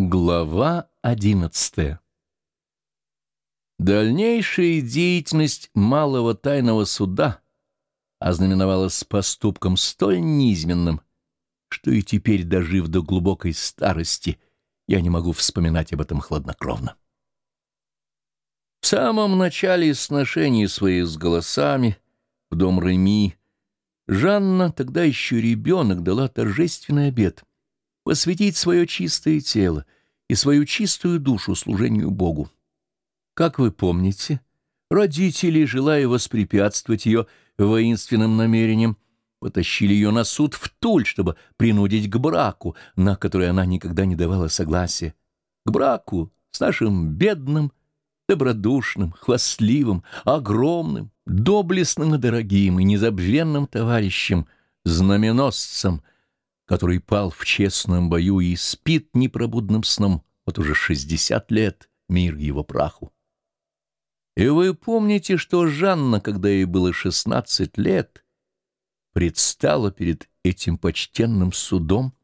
Глава одиннадцатая Дальнейшая деятельность малого тайного суда ознаменовалась поступком столь низменным, что и теперь, дожив до глубокой старости, я не могу вспоминать об этом хладнокровно. В самом начале сношений своих с голосами в дом Реми Жанна, тогда еще ребенок, дала торжественный обет посвятить свое чистое тело и свою чистую душу служению Богу. Как вы помните, родители, желая воспрепятствовать ее воинственным намерениям, потащили ее на суд в Туль, чтобы принудить к браку, на который она никогда не давала согласия. К браку с нашим бедным, добродушным, хвастливым, огромным, доблестным и дорогим и незабвенным товарищем, знаменосцем, который пал в честном бою и спит непробудным сном вот уже шестьдесят лет, мир его праху. И вы помните, что Жанна, когда ей было шестнадцать лет, предстала перед этим почтенным судом,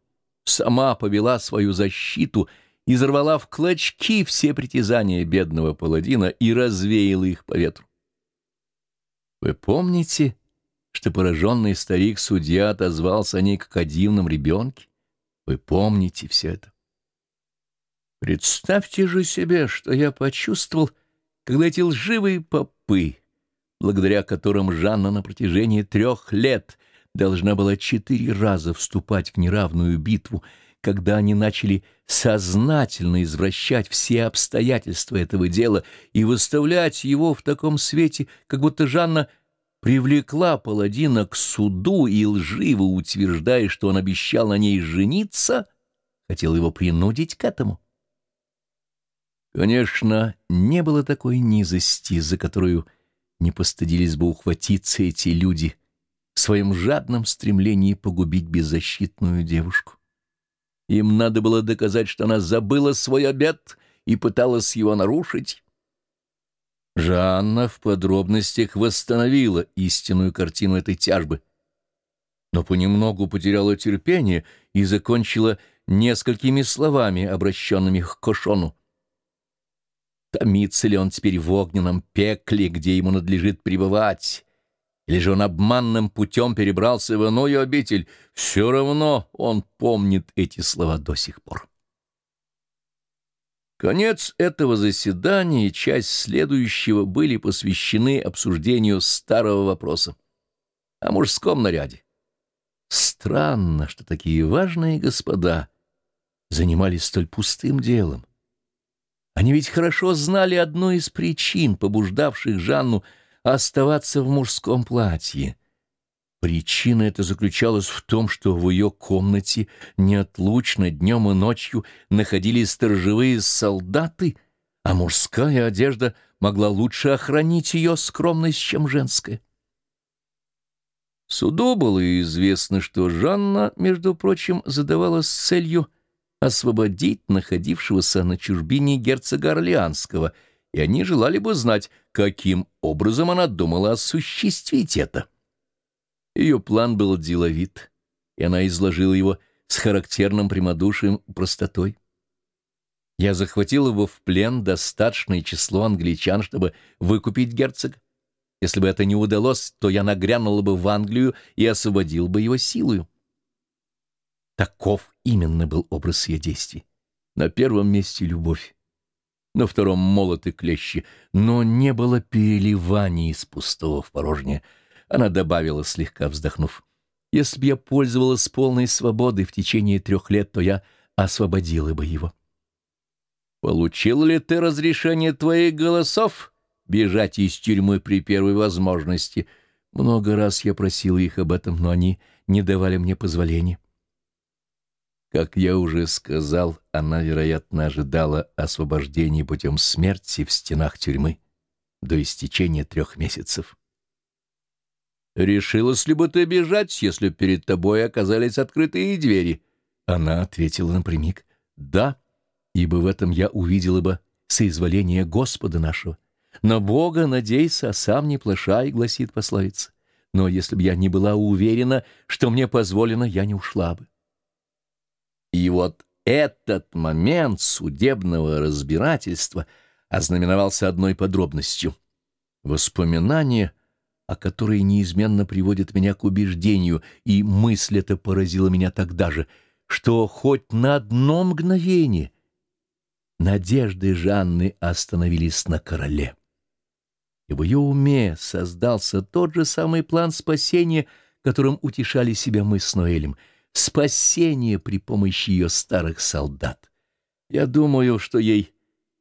сама повела свою защиту — изорвала в клочки все притязания бедного паладина и развеяла их по ветру. Вы помните, что пораженный старик-судья отозвался о ней как о дивном ребенке? Вы помните все это? Представьте же себе, что я почувствовал, когда эти лживые попы, благодаря которым Жанна на протяжении трех лет должна была четыре раза вступать в неравную битву, когда они начали сознательно извращать все обстоятельства этого дела и выставлять его в таком свете, как будто Жанна привлекла паладина к суду и лживо утверждая, что он обещал на ней жениться, хотел его принудить к этому. Конечно, не было такой низости, за которую не постыдились бы ухватиться эти люди в своем жадном стремлении погубить беззащитную девушку. Им надо было доказать, что она забыла свой обет и пыталась его нарушить. Жанна в подробностях восстановила истинную картину этой тяжбы, но понемногу потеряла терпение и закончила несколькими словами, обращенными к Кошону. Томится ли он теперь в огненном пекле, где ему надлежит пребывать? или же он обманным путем перебрался в иную обитель, все равно он помнит эти слова до сих пор. Конец этого заседания и часть следующего были посвящены обсуждению старого вопроса о мужском наряде. Странно, что такие важные господа занимались столь пустым делом. Они ведь хорошо знали одну из причин, побуждавших Жанну оставаться в мужском платье. Причина эта заключалась в том, что в ее комнате неотлучно днем и ночью находились сторожевые солдаты, а мужская одежда могла лучше охранить ее скромность, чем женская. Суду было известно, что Жанна, между прочим, задавалась целью освободить находившегося на чужбине герцога Орлеанского — и они желали бы знать, каким образом она думала осуществить это. Ее план был деловит, и она изложила его с характерным прямодушием и простотой. Я захватил его в плен достаточное число англичан, чтобы выкупить герцога. Если бы это не удалось, то я нагрянула бы в Англию и освободил бы его силою. Таков именно был образ ее действий. На первом месте любовь на втором молоты клещи, но не было переливания из пустого в порожнее. Она добавила, слегка вздохнув, «Если бы я пользовалась полной свободой в течение трех лет, то я освободила бы его». «Получил ли ты разрешение твоих голосов бежать из тюрьмы при первой возможности?» Много раз я просил их об этом, но они не давали мне позволения. Как я уже сказал, она, вероятно, ожидала освобождения путем смерти в стенах тюрьмы до истечения трех месяцев. «Решилась ли бы ты бежать, если перед тобой оказались открытые двери?» Она ответила напрямик. «Да, ибо в этом я увидела бы соизволение Господа нашего. На Бога надейся, а сам не плашай», — гласит пословица. «Но если бы я не была уверена, что мне позволено, я не ушла бы». И вот этот момент судебного разбирательства ознаменовался одной подробностью. Воспоминание, о которой неизменно приводит меня к убеждению, и мысль эта поразила меня тогда же, что хоть на одно мгновение надежды Жанны остановились на короле. И в ее уме создался тот же самый план спасения, которым утешали себя мы с Ноэлем — спасение при помощи ее старых солдат. Я думаю, что ей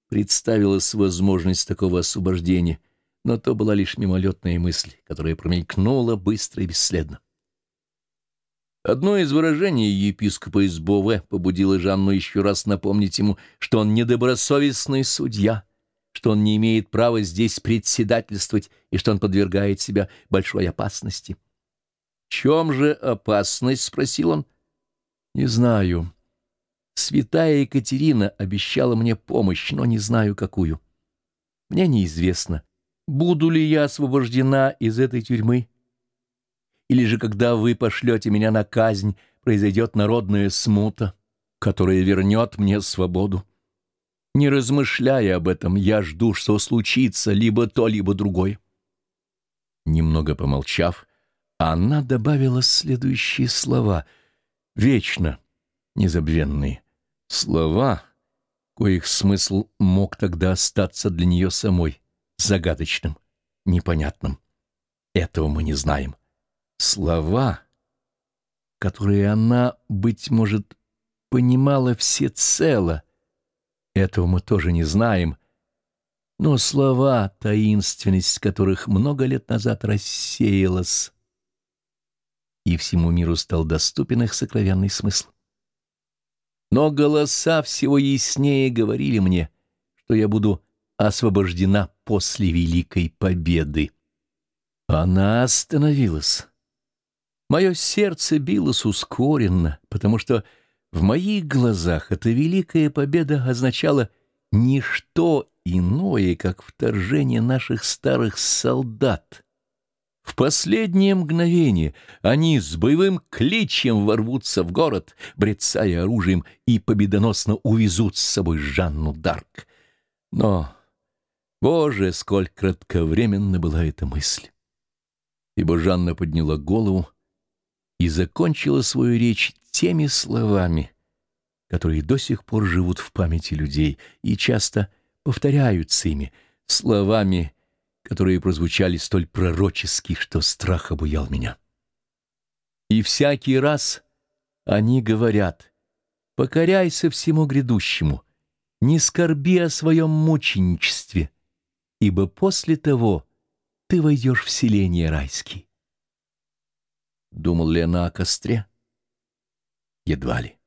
представилась возможность такого освобождения, но то была лишь мимолетная мысль, которая промелькнула быстро и бесследно. Одно из выражений епископа из Бове побудило Жанну еще раз напомнить ему, что он недобросовестный судья, что он не имеет права здесь председательствовать и что он подвергает себя большой опасности чем же опасность?» — спросил он. «Не знаю. Святая Екатерина обещала мне помощь, но не знаю, какую. Мне неизвестно, буду ли я освобождена из этой тюрьмы, или же, когда вы пошлете меня на казнь, произойдет народная смута, которая вернет мне свободу. Не размышляя об этом, я жду, что случится либо то, либо другое». Немного помолчав, — она добавила следующие слова, вечно незабвенные, слова, коих смысл мог тогда остаться для нее самой загадочным, непонятным. Этого мы не знаем. Слова, которые она, быть может, понимала всецело, этого мы тоже не знаем, но слова, таинственность которых много лет назад рассеялась, и всему миру стал доступен их сокровенный смысл. Но голоса всего яснее говорили мне, что я буду освобождена после Великой Победы. Она остановилась. Мое сердце билось ускоренно, потому что в моих глазах эта Великая Победа означала не что иное, как вторжение наших старых солдат в последнее мгновение они с боевым кличем ворвутся в город, брецая оружием, и победоносно увезут с собой Жанну Дарк. Но, боже, сколь кратковременно была эта мысль! Ибо Жанна подняла голову и закончила свою речь теми словами, которые до сих пор живут в памяти людей и часто повторяются ими, словами, которые прозвучали столь пророчески, что страх обуял меня. И всякий раз они говорят, «Покоряйся всему грядущему, не скорби о своем мученичестве, ибо после того ты войдешь в селение райский». Думал ли она о костре? Едва ли.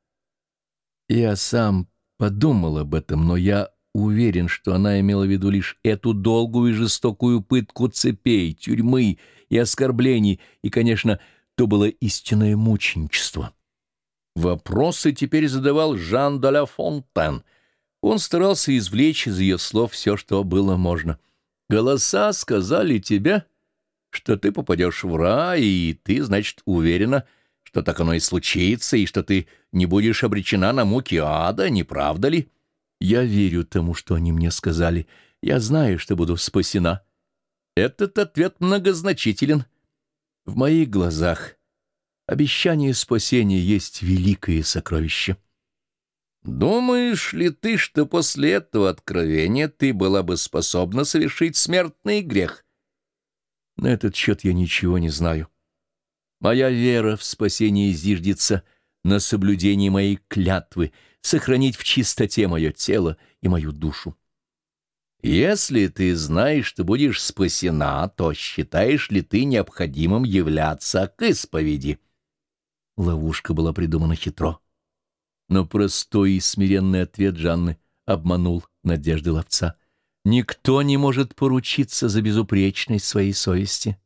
Я сам подумал об этом, но я Уверен, что она имела в виду лишь эту долгую и жестокую пытку цепей, тюрьмы и оскорблений, и, конечно, то было истинное мученичество. Вопросы теперь задавал Жан де ла Фонтен. Он старался извлечь из ее слов все, что было можно. «Голоса сказали тебе, что ты попадешь в рай, и ты, значит, уверена, что так оно и случится, и что ты не будешь обречена на муки ада, не правда ли?» Я верю тому, что они мне сказали. Я знаю, что буду спасена. Этот ответ многозначителен. В моих глазах обещание спасения есть великое сокровище. Думаешь ли ты, что после этого откровения ты была бы способна совершить смертный грех? На этот счет я ничего не знаю. Моя вера в спасение зиждется на соблюдении моей клятвы — сохранить в чистоте мое тело и мою душу. Если ты знаешь, что будешь спасена, то считаешь ли ты необходимым являться к исповеди? Ловушка была придумана хитро. Но простой и смиренный ответ Жанны обманул надежды ловца. Никто не может поручиться за безупречность своей совести.